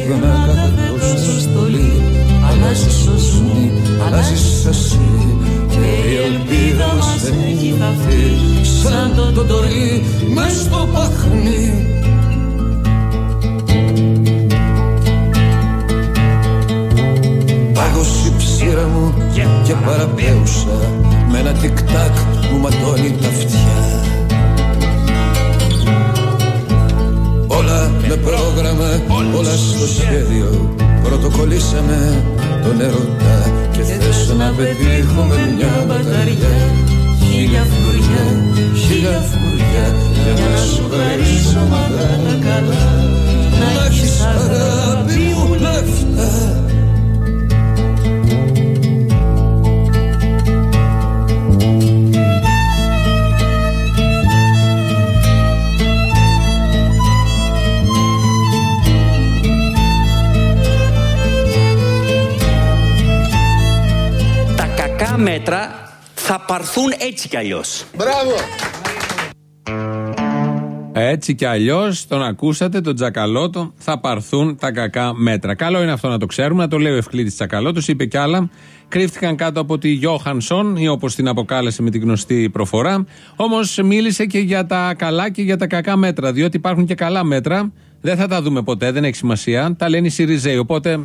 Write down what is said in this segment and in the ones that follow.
supermercado θα πάρθουν έτσι κι αλλιώς. Μπράβο! Έτσι κι αλλιώς, τον ακούσατε, τον Τζακαλώτο, θα πάρθουν τα κακά μέτρα. Καλό είναι αυτό να το ξέρουμε, να το λέει ο Ευκλήτη Τζακαλώτος, είπε κι άλλα. Κρύφτηκαν κάτω από τη Γιώχανσον, ή όπως την αποκάλεσε με την γνωστή προφορά. Όμως μίλησε και για τα καλά και για τα κακά μέτρα. Διότι υπάρχουν και καλά μέτρα, δεν θα τα δούμε ποτέ, δεν έχει σημασία. Τα λένε οι Σιριζέοι, οπότε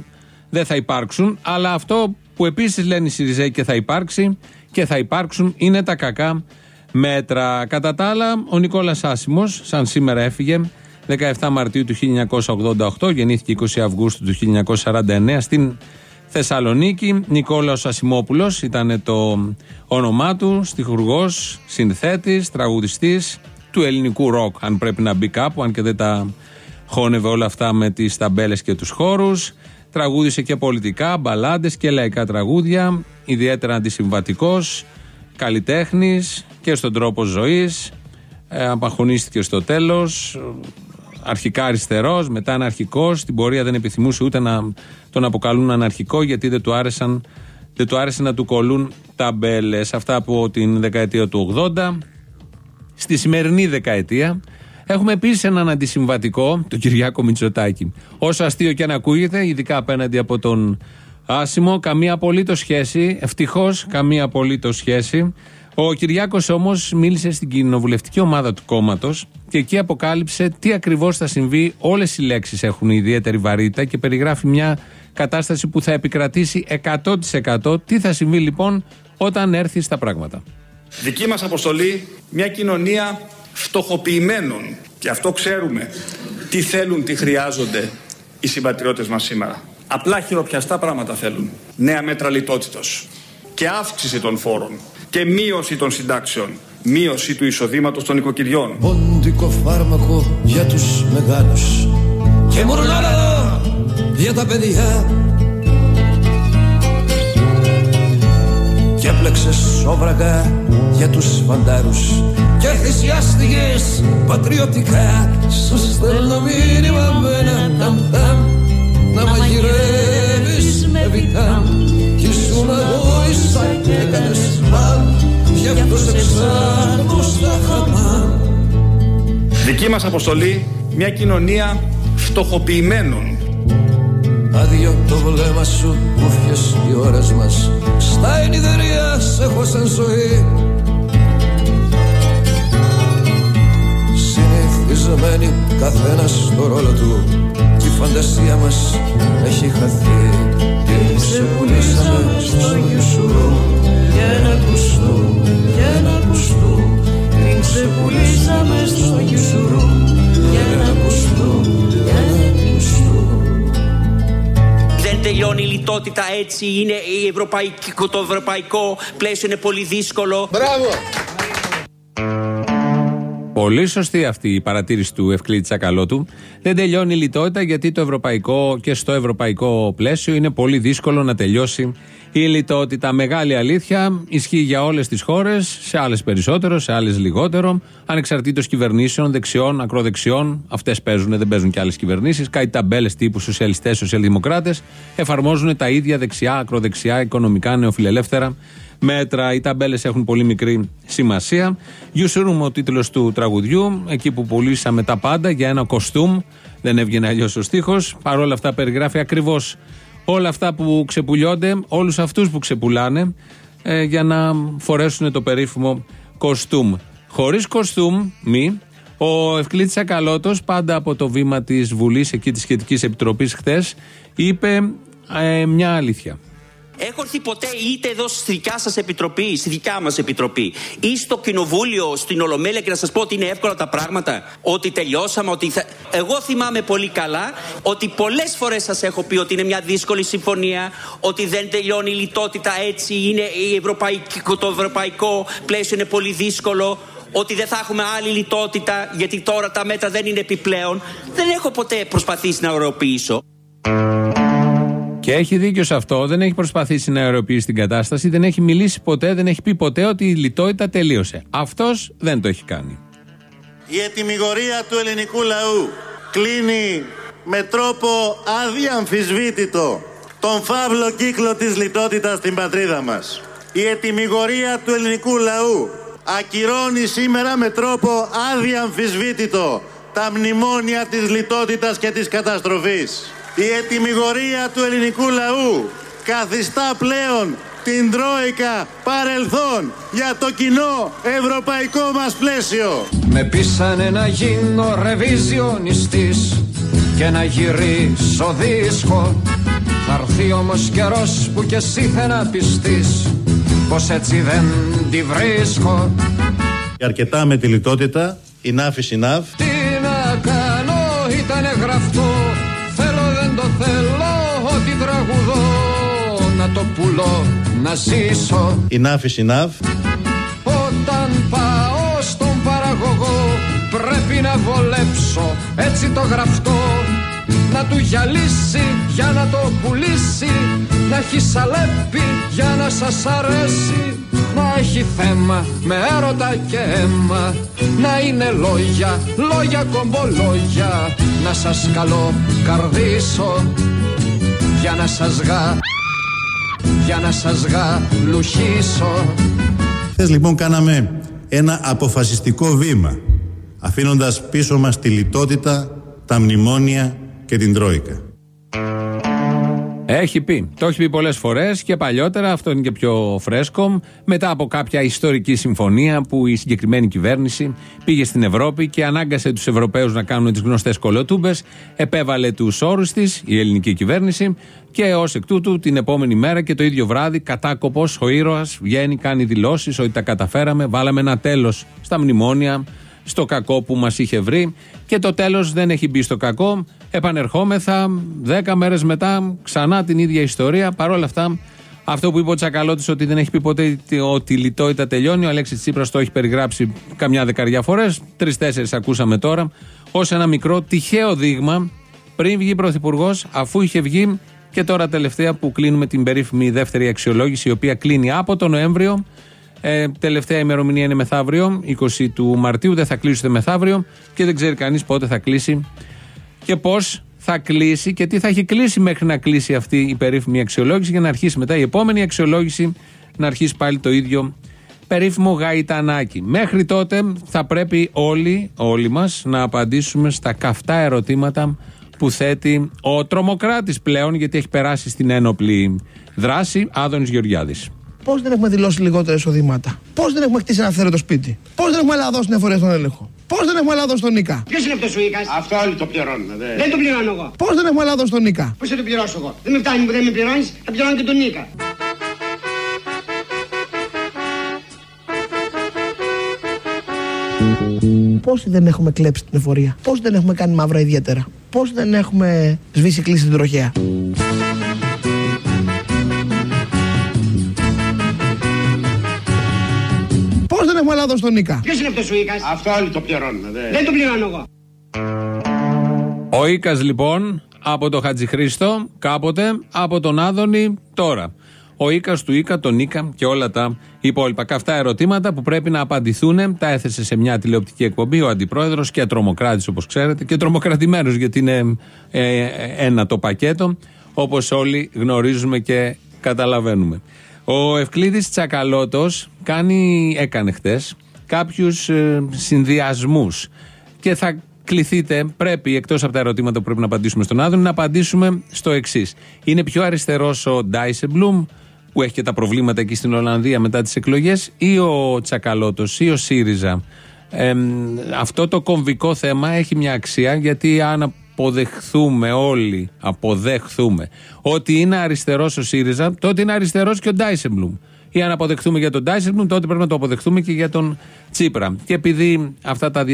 δεν θα υπάρξουν. Αλλά αυτό που επίσης λένε οι Σιριζέοι και θα υπάρξει και θα υπάρξουν είναι τα κακά μέτρα. Κατά τα άλλα, ο Νικόλας Άσιμο, σαν σήμερα έφυγε, 17 Μαρτίου του 1988, γεννήθηκε 20 Αυγούστου του 1949 στην Θεσσαλονίκη. Νικόλαος Ασιμόπουλο ήταν το όνομά του, στιχουργός, συνθέτης, τραγουδιστής του ελληνικού ροκ, αν πρέπει να μπει κάπου, αν και δεν τα χώνευε όλα αυτά με τις ταμπέλες και τους χώρους. Τραγούδισε και πολιτικά, μπαλάντες και λαϊκά τραγούδια. Ιδιαίτερα αντισυμβατικός, καλλιτέχνης και στον τρόπο ζωής. Ε, απαχωνίστηκε στο τέλος. Αρχικά αριστερός, μετά αναρχικός. Στην πορεία δεν επιθυμούσε ούτε να τον αποκαλούν αναρχικό γιατί δεν του, άρεσαν, δεν του άρεσε να του κολλούν ταμπέλες. Αυτά από την δεκαετία του 80. Στη σημερινή δεκαετία Έχουμε επίσης έναν αντισυμβατικό, τον Κυριάκο Μητσοτάκη. Όσο αστείο και αν ακούγεται, ειδικά απέναντι από τον Άσιμο, καμία απολύτως σχέση. Ευτυχώς, καμία απολύτως σχέση. Ο Κυριάκος όμως μίλησε στην κοινοβουλευτική ομάδα του κόμματος και εκεί αποκάλυψε τι ακριβώς θα συμβεί. Όλες οι λέξεις έχουν ιδιαίτερη βαρύτητα και περιγράφει μια κατάσταση που θα επικρατήσει 100%. Τι θα συμβεί λοιπόν όταν έρθει στα πράγματα; Δική μας αποστολή, μια κοινωνία φτωχοποιημένων. Και αυτό ξέρουμε τι θέλουν, τι χρειάζονται οι συμπατριώτες μας σήμερα. Απλά χειροπιαστά πράγματα θέλουν. Νέα μέτρα λιτότητος και αύξηση των φόρων και μείωση των συντάξεων. Μείωση του εισοδήματος των οικοκυριών. Πόντικο φάρμακο για τους μεγάλους και μουρλάρα για τα παιδιά και έπλεξες σόβρακα για τους φαντάρους και θυσιάστηκες πατριωτικά σου στέλνω μήνυμα με ένα ταμ να μαγειρεύεις με βιτάμ. κι ήσουν αγώησα και έκανες μάμ γι' αυτό σε ψάχνω στα χαμάμ Δική μας αποστολή μια κοινωνία φτωχοποιημένων Άδειο το βλέμμα σου που φιες οι ώρες μας. Στα ενιδερία σε έχω σαν ζωή. Συνηθισμένοι καθένας στο ρόλο του. Κι η φαντασία μας έχει χαθεί. Και ξεπουλήσαμε στο γιουσουρού Για ένα κουστού, για ένα κουστού. Την ξεπουλήσαμε στο γιουσουρού Για ένα κουστού, για ένα κουστού Δεν τελειώνει η λιτότητα έτσι. Είναι η ευρωπαϊκή, το ευρωπαϊκό πλαίσιο είναι πολύ δύσκολο. Μπράβο! Πολύ σωστή αυτή η παρατήρηση του Ευκλήτη Τσακαλώτου. Δεν τελειώνει η λιτότητα γιατί το ευρωπαϊκό και στο ευρωπαϊκό πλαίσιο είναι πολύ δύσκολο να τελειώσει Η λιτότητα, μεγάλη αλήθεια, ισχύει για όλες τις χώρες, σε άλλες περισσότερο, σε άλλες λιγότερο, ανεξαρτήτως κυβερνήσεων, δεξιών, ακροδεξιών. Αυτές παίζουν, δεν παίζουν και άλλες κυβερνήσεις. Κάτι ταμπέλες τύπου σοσιαλιστές, σοσιαλδημοκράτες εφαρμόζουν τα ίδια δεξιά, ακροδεξιά, οικονομικά, νεοφιλελεύθερα μέτρα. Οι ταμπέλες έχουν πολύ μικρή σημασία. You ο τίτλος του τραγουδιού, εκεί που πουλήσαμε τα πάντα για ένα κοστούμ. Δεν έβγαινε αλλιώς ο στίχος. Παρ' όλα αυτά περιγράφει ακριβώς όλα αυτά που ξεπουλιώνται, όλους αυτούς που ξεπουλάνε, ε, για να φορέσουν το περίφημο κοστούμ. Χωρίς κοστούμ, μη, ο Ευκλήτης Ακαλώτος, πάντα από το βήμα της Βουλής, εκεί της σχετικής επιτροπής χθες, είπε ε, μια αλήθεια. Έχω έρθει ποτέ είτε εδώ στη δικιά σας επιτροπή, στη δικιά μας επιτροπή, ή στο κοινοβούλιο, στην Ολομέλεια και να σας πω ότι είναι εύκολα τα πράγματα. Ότι τελειώσαμε, ότι. Θα... Εγώ θυμάμαι πολύ καλά ότι πολλές φορές σας έχω πει ότι είναι μια δύσκολη συμφωνία, ότι δεν τελειώνει η λιτότητα έτσι, είναι η ευρωπαϊκή, το ευρωπαϊκό πλαίσιο είναι πολύ δύσκολο ότι δεν θα έχουμε άλλη λιτότητα γιατί τώρα τα μέτρα δεν είναι επιπλέον. Δεν έχω ποτέ προσπαθήσει να οροποιήσω. Και έχει δίκιο σε αυτό. Δεν έχει προσπαθήσει να αεροποιήσει την κατάσταση. Δεν έχει μιλήσει ποτέ, δεν έχει πει ποτέ ότι η λιτότητα τελείωσε. Αυτός δεν το έχει κάνει. Η ετοιμιγορία του ελληνικού λαού κλείνει με τρόπο αδιαμφισβήτητο τον φαύλο κύκλο της λιτότητας στην πατρίδα μας. Η ετοιμιγορία του ελληνικού λαού ακυρώνει σήμερα με τρόπο αδιαμφισβήτητο τα μνημόνια της λιτότητας και της καταστροφής. Η ετοιμιγορία του ελληνικού λαού καθιστά πλέον την Τρόικα παρελθόν για το κοινό ευρωπαϊκό μας πλαίσιο. Με πείσανε να γίνω ρεβιζιονιστής και να γυρίσω δίσκο. Θα έρθει όμως καιρός που κι εσύ θα να πιστείς πως έτσι δεν τη βρίσκω. Και αρκετά με τη λιτότητα, η νάφη συνάφ. Τι να κάνω ήτανε γραφτός το θέλω ότι τραγουδώ να το πουλώ να ζήσω. Η νάφη συνάφ Όταν πάω στον παραγωγό πρέπει να βολέψω έτσι το γραφτό να του γυαλίσει για να το πουλήσει να έχει σαλέπι για να σας αρέσει. Να έχει θέμα με έρωτα και αίμα. Να είναι λόγια, λόγια κομπολόγια. Να σας καλώ καρδίσω για να σας γα για να σας λουχίσω Χθες λοιπόν κάναμε ένα αποφασιστικό βήμα αφήνοντας πίσω μας τη λιτότητα, τα μνημόνια και την Τρόικα. Έχει πει. Το έχει πει πολλές φορές και παλιότερα. Αυτό είναι και πιο φρέσκο. Μετά από κάποια ιστορική συμφωνία που η συγκεκριμένη κυβέρνηση πήγε στην Ευρώπη και ανάγκασε τους Ευρωπαίους να κάνουν τις γνωστές κολοτούμπες. Επέβαλε τους όρους της η ελληνική κυβέρνηση και ως εκ τούτου την επόμενη μέρα και το ίδιο βράδυ κατάκοπος ο ήρωας βγαίνει, κάνει δηλώσεις ότι τα καταφέραμε. Βάλαμε ένα τέλος στα μνημόνια στο κακό που μας είχε βρει και το τέλος δεν έχει μπει στο κακό. Επανερχόμεθα δέκα μέρες μετά, ξανά την ίδια ιστορία. Παρ' όλα αυτά, αυτό που είπε ο Τσακαλώτης ότι δεν έχει πει ποτέ ότι η λιτότητα τελειώνει, ο Αλέξης Τσίπρας το έχει περιγράψει καμιά δεκαριά φορές. Τρει-τέσσερι ακούσαμε τώρα, ως ένα μικρό τυχαίο δείγμα πριν βγει πρωθυπουργός, αφού είχε βγει και τώρα τελευταία που κλείνουμε την περίφημη δεύτερη αξιολόγηση, η οποία κλείνει από τον Νοέμβριο ε, τελευταία ημερομηνία είναι μεθαύριο, 20 του Μαρτίου. Δεν θα κλείσετε μεθαύριο και δεν ξέρει κανείς πότε θα κλείσει και πώς θα κλείσει και τι θα έχει κλείσει μέχρι να κλείσει αυτή η περίφημη αξιολόγηση για να αρχίσει μετά η επόμενη αξιολόγηση να αρχίσει πάλι το ίδιο περίφημο γαϊτανάκι. Μέχρι τότε θα πρέπει όλοι, όλοι μας να απαντήσουμε στα καυτά ερωτήματα που θέτει ο τρομοκράτης πλέον γιατί έχει περάσει στην ένοπλη δράση Άδωνης Γεωργιάδης. Πώς δεν έχουμε δηλώσει λιγότερα εισοδήματα; Πώς δεν έχουμε χτίσει ένα αυθαίρετο σπίτι; Πώς δεν έχουμε Ελλάδα στην εφορία στον έλεγχο; Πώς δεν έχουμε Ελλάδα στον Νίκα; Ποιος είναι αυτός ο Ίκα. Αυτό όλοι το πληρώνουν. Δε. Δεν το πληρώνω εγώ. Πώς δεν έχουμε Ελλάδα στον Νίκα; Πώς θα το πληρώσω εγώ; Δεν με φτάνει που δεν με πληρώνεις, θα πληρώνω και τον Νίκα. Πώς δεν έχουμε κλέψει την εφορία; Πώ δεν έχουμε κάνει μαύρα ιδιαίτερα; Πώ δεν έχουμε σβήσει κλείσει την τροχέα; Έχουμε Ελλάδα στον Νίκα. Ποιος είναι αυτός ο Ίκα. Αυτό όλοι το πληρώνουν. Δε. Δεν το πληρώνω εγώ. Ο Ίκα λοιπόν από το Χατζηχρήστο κάποτε, από τον Άδωνη τώρα. ο Ίκα του Ίκα, τον Ίκα και όλα τα υπόλοιπα. Και αυτά ερωτήματα που πρέπει να απαντηθούν, τα έθεσε σε μια τηλεοπτική εκπομπή ο αντιπρόεδρος και τρομοκράτης, όπως ξέρετε, και τρομοκρατημένος, γιατί είναι ε, ένα το πακέτο, όπως όλοι γνωρίζουμε και καταλαβαίνουμε. Ο Ευκλήδης Τσακαλώτος κάνει, έκανε χτες κάποιους ε, συνδυασμούς και θα κληθείτε, πρέπει εκτός από τα ερωτήματα που πρέπει να απαντήσουμε στον Άδων, να απαντήσουμε στο εξής. Είναι πιο αριστερός ο Ντάισεμπλουμ, που έχει και τα προβλήματα εκεί στην Ολλανδία μετά τις εκλογές, ή ο Τσακαλώτος ή ο ΣΥΡΙΖΑ; Ε, αυτό το κομβικό θέμα έχει μια αξία γιατί αν αποδεχθούμε όλοι, αποδεχθούμε ότι είναι αριστερός ο ΣΥΡΙΖΑ, τότε είναι αριστερός και ο Ντάισεμπλουμ. Ή αν αποδεχτούμε για τον Ντάισεμπλουμ, τότε πρέπει να το αποδεχτούμε και για τον Τσίπρα. Και επειδή αυτά τα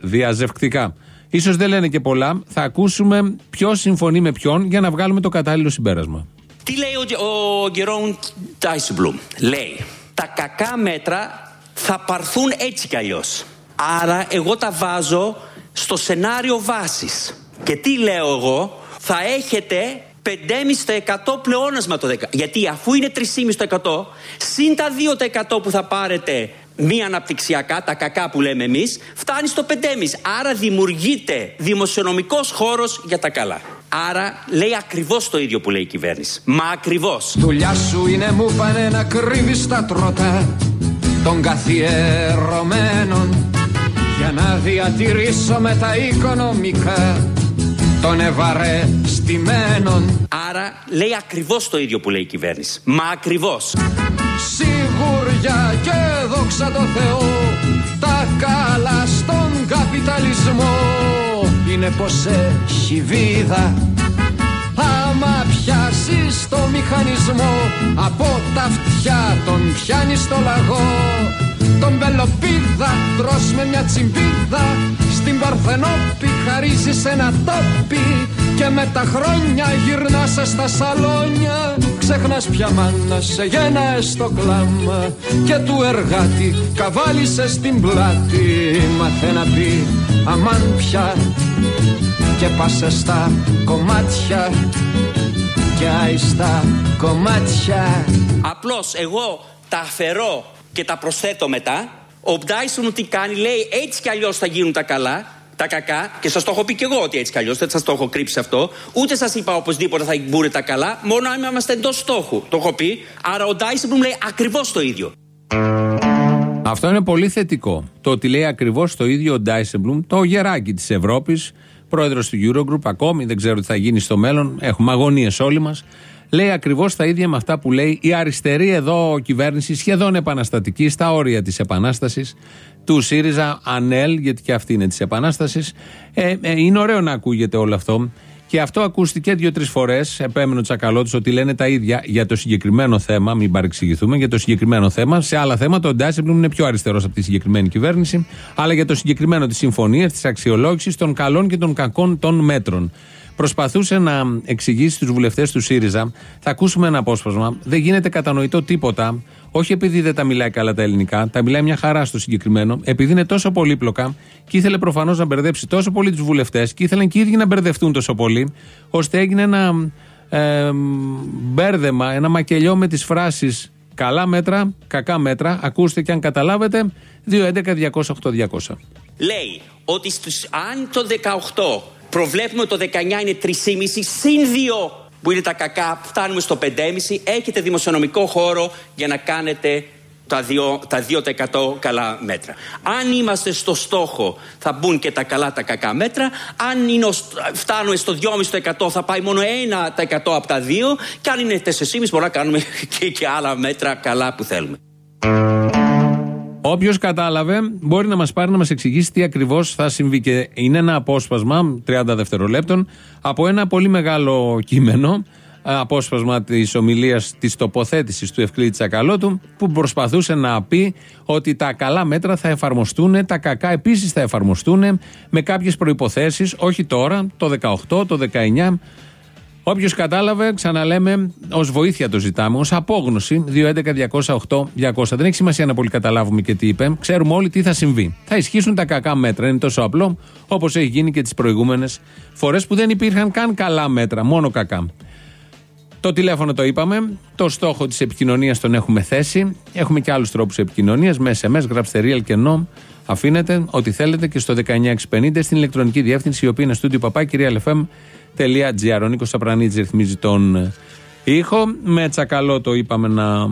διαζευκτικά ίσως δεν λένε και πολλά, θα ακούσουμε ποιο συμφωνεί με ποιον για να βγάλουμε το κατάλληλο συμπέρασμα. Τι λέει ο, ο Γκερόν Ντάισεμπλουμ; Λέει, τα κακά μέτρα θα παρθούν έτσι κι αλλιώς. Άρα εγώ τα βάζω στο σενάριο βάσης. Και τι λέω εγώ, θα έχετε 5,5% πλεόνασμα το 10. Γιατί αφού είναι 3,5% συν τα 2% που θα πάρετε μη αναπτυξιακά, τα κακά που λέμε εμείς, φτάνει στο 5,5%. Άρα δημιουργείται δημοσιονομικός χώρος για τα καλά. Άρα λέει ακριβώς το ίδιο που λέει η κυβέρνηση. Μα ακριβώς. Δουλειά σου είναι μου πάνε να κρύβεις τα τρότα των καθιερωμένων για να διατηρήσω με τα οικονομικά των ευαρεστημένων. Άρα λέει ακριβώς το ίδιο που λέει η κυβέρνηση. Μα ακριβώς. Σιγουριά και δόξα τω Θεώ τα καλά στον καπιταλισμό είναι πως έχει βίδα Άμα πιάσεις το μηχανισμό Από τα αυτιά τον πιάνει στο λαγό Τον πελοπίδα τρως με μια τσιμπίδα. Στην Παρθενόπη χαρίζεις ένα τόπι Και με τα χρόνια γυρνάς στα σαλόνια. Ξεχνάς πια μάνα σε γένα στο κλάμα Και του εργάτη καβάλισες στην πλάτη. Μάθε να πει αμάν πια και πάσε στα κομμάτια και άιστα κομμάτια. Απλώς εγώ τα αφαιρώ και τα προσθέτω μετά ο Μπτάισον τι κάνει λέει έτσι κι αλλιώς θα γίνουν τα καλά τα κακά, και σας το έχω πει και εγώ ότι έτσι κι αλλιώς δεν σας το έχω κρύψει αυτό, ούτε σας είπα οπωσδήποτε θα μπουν τα καλά, μόνο αν είμαστε εντός στόχου. Το έχω πει. Άρα ο Ντάισεμπλουμ λέει ακριβώς το ίδιο. Αυτό είναι πολύ θετικό. Το ότι λέει ακριβώς το ίδιο ο Ντάισεμπλουμ, το γεράκι της Ευρώπης, πρόεδρος του Eurogroup, ακόμη δεν ξέρω τι θα γίνει στο μέλλον. Έχουμε αγωνίες όλοι μας. Λέει ακριβώς τα ίδια με αυτά που λέει η αριστερή εδώ κυβέρνηση, σχεδόν επαναστατική, στα όρια της επανάστασης, του ΣΥΡΙΖΑ, ΑΝΕΛ, γιατί και αυτή είναι της επανάστασης. Ε, ε, είναι ωραίο να ακούγεται όλο αυτό. Και αυτό ακούστηκε δύο-τρεις φορές. Επέμενε ο Τσακαλώτο ότι λένε τα ίδια για το συγκεκριμένο θέμα. Μην παρεξηγηθούμε για το συγκεκριμένο θέμα. Σε άλλα θέματα ο Ντάσεμπλουμ είναι πιο αριστερός από τη συγκεκριμένη κυβέρνηση. Αλλά για το συγκεκριμένο της συμφωνία, της αξιολόγησης των καλών και των κακών των μέτρων. Προσπαθούσε να εξηγήσει στους βουλευτές του ΣΥΡΙΖΑ. Θα ακούσουμε ένα απόσπασμα. Δεν γίνεται κατανοητό τίποτα. Όχι επειδή δεν τα μιλάει καλά τα ελληνικά, τα μιλάει μια χαρά στο συγκεκριμένο, επειδή είναι τόσο πολύπλοκα και ήθελε προφανώς να μπερδέψει τόσο πολύ τους βουλευτές και ήθελαν και οι ίδιοι να μπερδευτούν τόσο πολύ, ώστε έγινε ένα ε, μπέρδεμα, ένα μακελιό με τις φράσεις καλά μέτρα, κακά μέτρα. Ακούστε και αν καταλάβετε, 211-208-200. Λέει ότι στους, αν το 18 προβλέπουμε το 19 είναι 3,5 συν 2 που είναι τα κακά, φτάνουμε στο 5,5. Έχετε δημοσιονομικό χώρο για να κάνετε τα 2%, τα 2 καλά μέτρα. Αν είμαστε στο στόχο θα μπουν και τα καλά τα κακά μέτρα. Αν είναι, φτάνουμε στο 2,5% θα πάει μόνο 1% από τα 2 και αν είναι 4,5% μπορούμε να κάνουμε και, και άλλα μέτρα καλά που θέλουμε. Όποιος κατάλαβε, μπορεί να μας πάρει να μας εξηγήσει τι ακριβώς θα συμβεί. Και είναι ένα απόσπασμα 30 δευτερολέπτων από ένα πολύ μεγάλο κείμενο, απόσπασμα της ομιλίας της τοποθέτησης του Ευκλήτη Τσακαλώτου, που προσπαθούσε να πει ότι τα καλά μέτρα θα εφαρμοστούν, τα κακά επίσης θα εφαρμοστούν με κάποιες προποθέσει, όχι τώρα, το 18, το 19. Όποιος κατάλαβε, ξαναλέμε, ως βοήθεια το ζητάμε, ως απόγνωση 211-208-200. Δεν έχει σημασία να πολύ καταλάβουμε και τι είπε. Ξέρουμε όλοι τι θα συμβεί. Θα ισχύσουν τα κακά μέτρα. Είναι τόσο απλό όπως έχει γίνει και τις προηγούμενες φορές που δεν υπήρχαν καν καλά μέτρα, μόνο κακά. Το τηλέφωνο το είπαμε. Το στόχο της επικοινωνίας τον έχουμε θέσει. Έχουμε και άλλους τρόπους επικοινωνίας. Με SMS, γράψτε real και no. Αφήνετε ό,τι θέλετε και στο 19650 στην ηλεκτρονική διεύθυνση η οποία είναι στούντιο παπάκυριαλεφm.gr. Ο Νίκο Σαπρανίτζη ρυθμίζει τον ήχο. Με τσακαλό το είπαμε να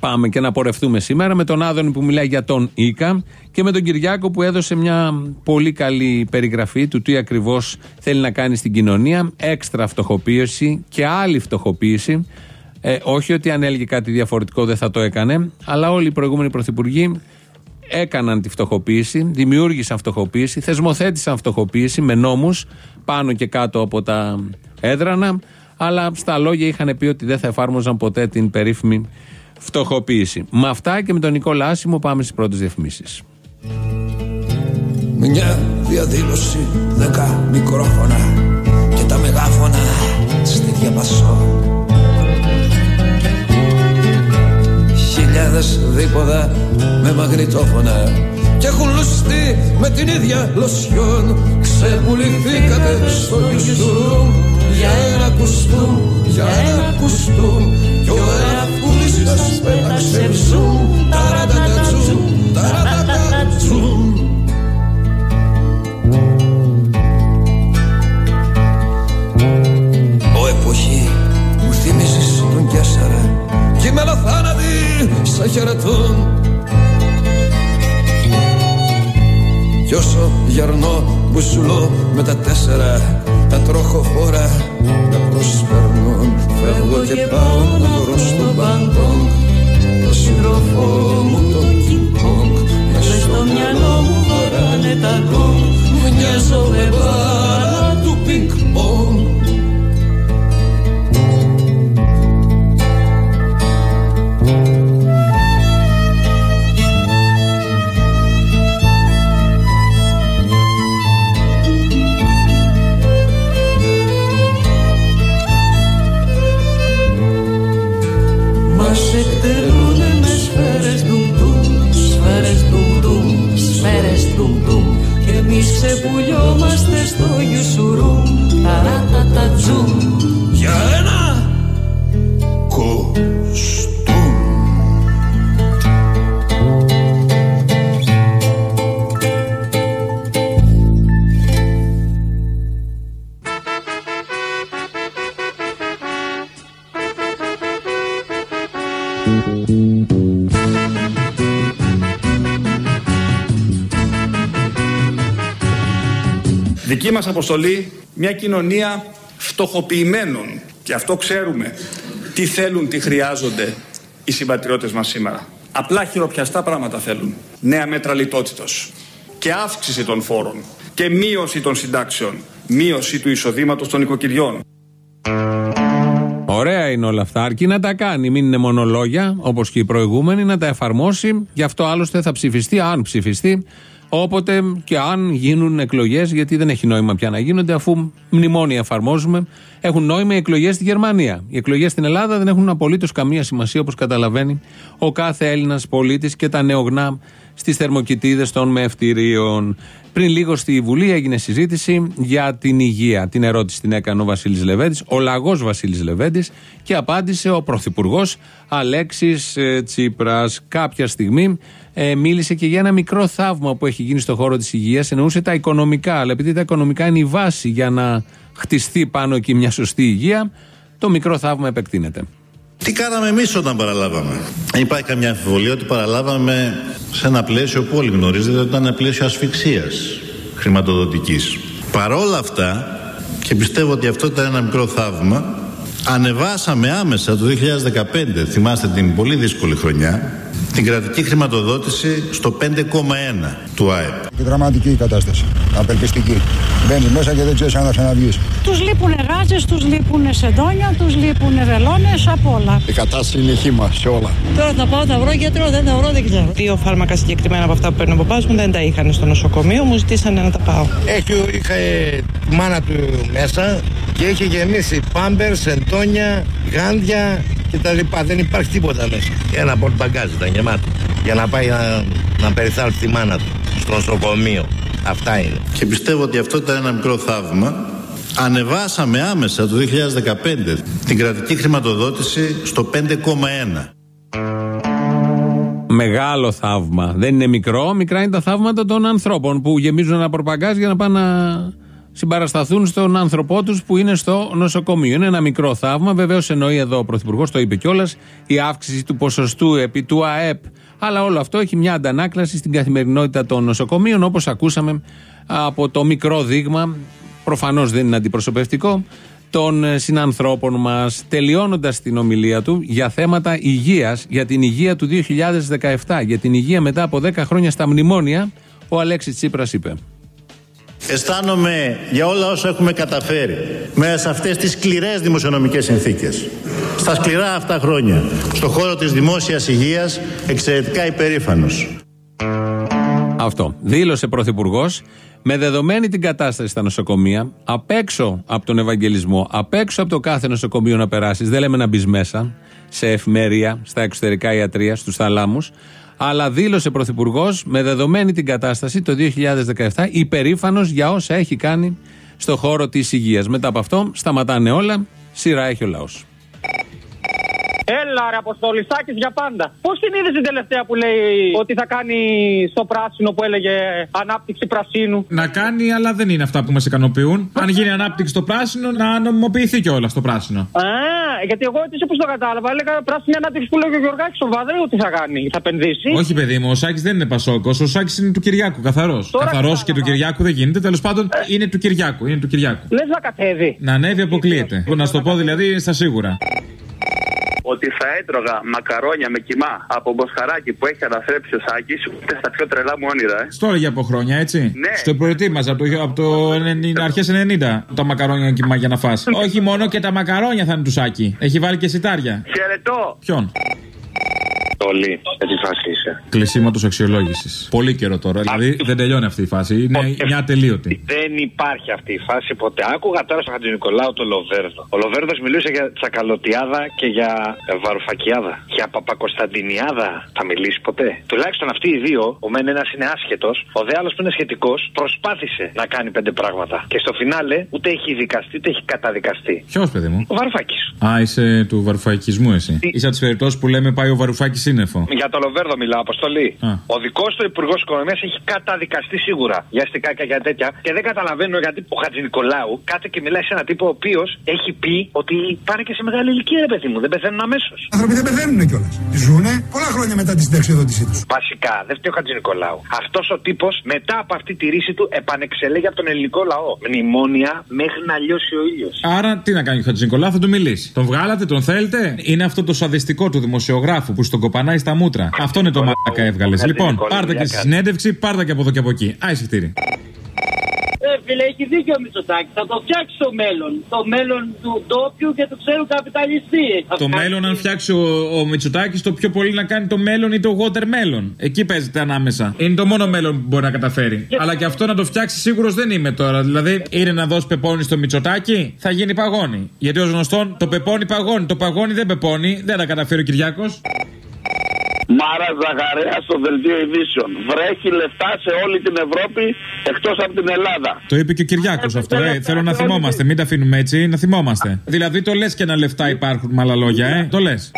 πάμε και να πορευτούμε σήμερα. Με τον Άδωνη που μιλάει για τον Ίκα και με τον Κυριάκο που έδωσε μια πολύ καλή περιγραφή του τι ακριβώ θέλει να κάνει στην κοινωνία. Έξτρα φτωχοποίηση και άλλη φτωχοποίηση. Ε, όχι ότι αν έλεγε κάτι διαφορετικό δεν θα το έκανε, αλλά όλοι οι προηγούμενοι πρωθυπουργοί έκαναν τη φτωχοποίηση, δημιούργησαν φτωχοποίηση, θεσμοθέτησαν φτωχοποίηση με νόμους πάνω και κάτω από τα έδρανα, αλλά στα λόγια είχαν πει ότι δεν θα εφάρμοζαν ποτέ την περίφημη φτωχοποίηση. Με αυτά και με τον Νικόλα Άσιμο πάμε στις πρώτες διαφημίσεις. Μια διαδήλωση, δέκα μικρόφωνα και τα μεγάφωνα στη διαπασό. Χιλιάδες δίποδα με μαγνητόφωνα. Και έχουν λουστεί με την ίδια λοσιόν. Ξεπουληθήκατε στο νιουσουρούμ για ένα κουστούμ, για ένα κουστούμ. Κι ο εραφούλης σας πέταξε ψούμ Ταρατατατσούμ, ταρατατατσούμ χαιρετούν. Κι όσο γερνώ μπουσουλώ με τα τέσσερα τα τροχοφόρα να προσπερνούν Φεύγω και πάω να βρω στο Μπαντόγκ το σύντροφό μου τον Κινγκ Μες στο μυαλό μου βαράνε τα γκονγκ Μοιάζω με μπάλα του πινκ ταρατατατζούμ για ένα κοστούμ. Δική μας αποστολή μια κοινωνία φτωχοποιημένων και αυτό ξέρουμε τι θέλουν, τι χρειάζονται οι συμπατριώτες μας σήμερα. Απλά χειροπιαστά πράγματα θέλουν. Νέα μέτρα λιτότητος και αύξηση των φόρων και μείωση των συντάξεων, μείωση του εισοδήματος των οικοκυριών. Ωραία είναι όλα αυτά. Αρκεί να τα κάνει. Μην είναι μόνο λόγια, όπως και οι προηγούμενοι, να τα εφαρμόσει. Γι' αυτό άλλωστε θα ψηφιστεί, αν ψηφιστεί, όποτε και αν γίνουν εκλογές. Γιατί δεν έχει νόημα πια να γίνονται, αφού μνημόνια εφαρμόζουμε. Έχουν νόημα οι εκλογές στη Γερμανία. Οι εκλογές στην Ελλάδα δεν έχουν απολύτως καμία σημασία, όπως καταλαβαίνει ο κάθε Έλληνας πολίτης και τα νεογνά στις θερμοκοιτίδες των μευτηρίων. Πριν λίγο στη Βουλή έγινε συζήτηση για την υγεία. Την ερώτηση την έκανε ο Βασίλης Λεβέντης, ο λαγός Βασίλης Λεβέντης, και απάντησε ο Πρωθυπουργός Αλέξης Τσίπρας. Κάποια στιγμή ε, μίλησε και για ένα μικρό θαύμα που έχει γίνει στον χώρο της υγείας. Εννοούσε τα οικονομικά, αλλά επειδή τα οικονομικά είναι η βάση για να χτιστεί πάνω εκεί μια σωστή υγεία, το μικρό θαύμα επεκτείνεται. Τι κάναμε εμείς όταν παραλάβαμε; Δεν υπάρχει καμιά αμφιβολία ότι παραλάβαμε σε ένα πλαίσιο που όλοι γνωρίζετε ότι ήταν ένα πλαίσιο ασφυξίας χρηματοδοτικής. Παρόλα αυτά, και πιστεύω ότι αυτό ήταν ένα μικρό θαύμα, ανεβάσαμε άμεσα το 2015, θυμάστε την πολύ δύσκολη χρονιά, την κρατική χρηματοδότηση στο 5,1 του ΑΕΠ. Και δραματική η κατάσταση. Απελπιστική. Μπαίνει μέσα και δεν ξέρεις αν θα ξαναβγείς. Τους λείπουν γάζες, τους λείπουν σεντόνια, τους λείπουν βελόνες, από όλα. Η κατάσταση είναι χήμα σε όλα. Τώρα θα πάω, θα βρω γιατρό, δεν θα βρω, δεν ξέρω. Δύο φάρμακα συγκεκριμένα από αυτά που παίρνω από παπά μου δεν τα είχαν στο νοσοκομείο, μου ζητήσανε να τα πάω. Έχει, είχε τη μάνα του μέσα και είχε γεμίσει πάμπερ, σεντόνια, γάντια και τα λοιπά. Δεν υπάρχει τίποτα μέσα. Ένα πορτμπαγκάζ ήταν γεμάτο για να πάει να, να περιθάλψει τη μάνα του στο νοσοκομείο. Αυτά είναι. Και πιστεύω ότι αυτό ήταν ένα μικρό θαύμα, Ανεβάσαμε άμεσα το 2015 την κρατική χρηματοδότηση στο 5,1. Μεγάλο θαύμα. Δεν είναι μικρό. Μικρά είναι τα θαύματα των ανθρώπων που γεμίζουν ένα προπαγκάζ για να πάνε να συμπαρασταθούν στον άνθρωπό τους που είναι στο νοσοκομείο. Είναι ένα μικρό θαύμα. Βεβαίως εννοεί εδώ ο Πρωθυπουργός, το είπε κιόλας, η αύξηση του ποσοστού επί του ΑΕΠ. Αλλά όλο αυτό έχει μια αντανάκλαση στην καθημερινότητα των νοσοκομείων, όπως ακούσαμε από το μικρό δείγμα. Προφανώς δεν είναι αντιπροσωπευτικό των ε, συνανθρώπων μας, τελειώνοντας την ομιλία του για θέματα υγείας, για την υγεία του 2017, για την υγεία μετά από 10 χρόνια στα μνημόνια, ο Αλέξης Τσίπρας είπε. Αισθάνομαι για όλα όσα έχουμε καταφέρει μέσα σε αυτές τις σκληρές δημοσιονομικές συνθήκες. Στα σκληρά αυτά χρόνια, στο χώρο της δημόσιας υγείας, εξαιρετικά υπερήφανος. Αυτό. Δήλωσε πρωθυπουργός με δεδομένη την κατάσταση στα νοσοκομεία, απ' έξω από τον Ευαγγελισμό, απ' έξω από το κάθε νοσοκομείο να περάσεις, δεν λέμε να μπεις μέσα, σε εφημερία, στα εξωτερικά ιατρία, στους θαλάμους, αλλά δήλωσε πρωθυπουργός με δεδομένη την κατάσταση το 2017 υπερήφανος για όσα έχει κάνει στο χώρο της υγείας. Μετά από αυτό σταματάνε όλα, σειρά έχει ο λαός. Έλα ρε Αποστολιστάκη για πάντα. Πώς την είδε την τελευταία που λέει ότι θα κάνει στο πράσινο που έλεγε ανάπτυξη πρασίνου; Να κάνει, αλλά δεν είναι αυτά που μας ικανοποιούν. Αν γίνει ανάπτυξη στο πράσινο, να νομιμοποιηθεί κιόλα στο πράσινο. Α, γιατί εγώ έτσι όπως το κατάλαβα, έλεγα πράσινη ανάπτυξη που λέγει ο Γιωργάκης ο Βαδρέου τι θα κάνει. Θα επενδύσει. Όχι, παιδί μου, ο Σάκης δεν είναι Πασόκος. Ο Σάκης είναι του Κυριάκου, καθαρός. Καθαρός και του Κυριάκου δεν γίνεται. Τέλος πάντων, είναι του Κυριάκου. Είναι του Κυριάκου. Λες να κατέβει. Να ανέβει αποκλείεται. Να σου το πω δηλαδή στα σίγουρα ότι θα έτρωγα μακαρόνια με κοιμά από μποσχαράκι που έχει αναθρέψει ο Σάκης ούτε στα πιο τρελά μου όνειρα. Ε. Στο έλεγε από χρόνια, έτσι. Ναι. Στο προετοίμαζα από το, από το αρχές 90 τα μακαρόνια κοιμά για να φας. Όχι μόνο και τα μακαρόνια θα είναι του Σάκη. Έχει βάλει και σιτάρια. Χαιρετώ. Ποιον; Όλοι, σε τι φάση είσαι. Κλεισίματος αξιολόγησης. Πολύ καιρό τώρα. Δηλαδή δεν τελειώνει αυτή η φάση. Είναι μια ατελείωτη. Δεν υπάρχει αυτή η φάση ποτέ. Άκουγα τώρα στον Χατζη Νικολάου το Λοβέρδο. Ο Λοβέρδος μιλούσε για τσακαλωτιάδα και για βαρουφακιάδα. Για παπακοσταντινιάδα θα μιλήσει ποτέ. Τουλάχιστον αυτοί οι δύο, ο μεν ένας είναι άσχετος, ο δε άλλος που είναι σχετικός, προσπάθησε να κάνει πέντε πράγματα. Και στο φινάλε ούτε έχει δικαστεί ούτε έχει καταδικαστεί. Ποιος παιδί μου; Ο Βαρουφάκης. Α, είσαι του βαρουφακισμού εσύ. Είσαι από τις περιπτώσεις που λέμε πάει ο Βαρουφάκης σύννεφο. Για το Λοβέρδο μιλάω, Αποστολή. Α. Ο δικός του Υπουργός Οικονομίας έχει καταδικαστεί σίγουρα για αστικά και για τέτοια. Και δεν καταλαβαίνω γιατί ο Χατζη Νικολάου κάθε και μιλάει σε έναν τύπο ο οποίος έχει πει ότι πάνε και σε μεγάλη ηλικία, ρε παιδί μου. Δεν πεθαίνουν αμέσως. Οι άνθρωποι δεν πεθαίνουν κιόλας. Ζούνε πολλά χρόνια μετά τη συνταξιοδότησή τους. Βασικά, δεν φταίει ο Χατζη Νικολάου. Αυτός ο τύπος μετά από αυτή τη ρίση του επανεξελέγει από τον ελληνικό λαό. Μνημόνια μέχρι να λιώσει ο ήλιος. Άρα τι να κάνει ο Χατζη Νικολάου, θα του μιλήσει. Τον βγάλατε, τον θέλετε; Είναι αυτό το σαδιστικό του δημοσιογράφου που στον κοπανάει στα μούτρα. Αυτό είναι το μαλάκα έβγαλες. Λοιπόν, πάρτε και στη συνέντευξη, πάρτε και από εδώ και από εκεί. Άι συχτήρι. Ε, φίλε, έχει δίκιο ο Μητσοτάκης. Θα το φτιάξει το μέλλον. Το μέλλον του ντόπιου και του ξένου καπιταλιστή. Το μέλλον, αν φτιάξει ο, ο Μητσοτάκης, το πιο πολύ να κάνει το μέλλον ή το watermelon. Εκεί παίζεται ανάμεσα. Είναι το μόνο μέλλον που μπορεί να καταφέρει. Αλλά και αυτό να το φτιάξει σίγουρος δεν είμαι τώρα. Δηλαδή, είναι να δώσει πεπόνι στο Μητσοτάκη, θα γίνει παγόνι. Γιατί ως γνωστόν το πεπόνι παγώνει. Το παγόνι δεν πεπώνει, δεν τα καταφέρει ο Κυριάκος. Μάρα Ζαχαρέα στο δελτίο ειδήσεων. Βρέχει λεφτά σε όλη την Ευρώπη εκτός από την Ελλάδα. Το είπε και ο Κυριάκος αυτό, ε. Θέλω να θυμόμαστε. Μην τα αφήνουμε έτσι, να θυμόμαστε. Δηλαδή το λες και να λεφτά υπάρχουν με άλλα λόγια, ε. Το λες.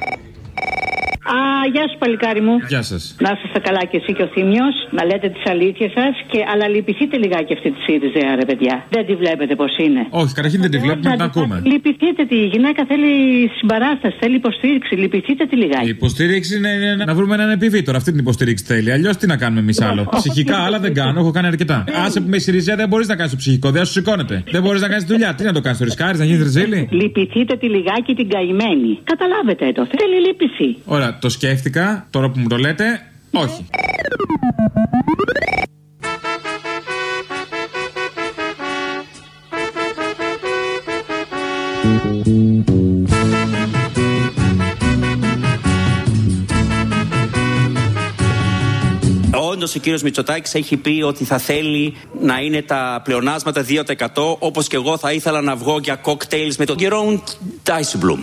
Α, γεια σου, παλικάρι μου. Γεια σας. Να είστε καλά και εσύ και ο Θήμιος, να λέτε τις αλήθειες σας, και... αλλά λυπηθείτε λιγάκι αυτή τη ΣΥΡΙΖΑ, ρε παιδιά. Δεν τη βλέπετε πώς είναι. Όχι, καταρχήν δεν τη βλέπουμε, την ακούμε. Λυπηθείτε τη γυναίκα, θέλει συμπαράσταση, θέλει υποστήριξη. Λυπηθείτε τη λιγάκι. Η υποστήριξη είναι να βρούμε έναν επιβίτορα. Αυτή την υποστήριξη θέλει. Αλλιώς τι να κάνουμε εμείς άλλο; Ψυχικά άλλα δεν κάνω, έχω κάνει αρκετά. Άσε που με ΣΥΡΙΖΑ δεν μπορείς να κάνεις το ψυχικό, δεν σου σηκώνεται. Δεν μπορείς να κάνεις δουλειά. Τι να το κάνεις, το ρισκάρι, να γίνεις ρεζίλη; Λυπηθείτε τη λιγάκι την καημένη. Καταλάβετε το. Θέλει λύπηση. Ωραία, το σκέφτηκα, τώρα που μου το λέτε, όχι. Όντως ο κύριος Μητσοτάκης έχει πει ότι θα θέλει να είναι τα πλεονάσματα 2% όπως και εγώ θα ήθελα να βγω για κοκτέιλ με τον Γερόν Τάισμπλουμ.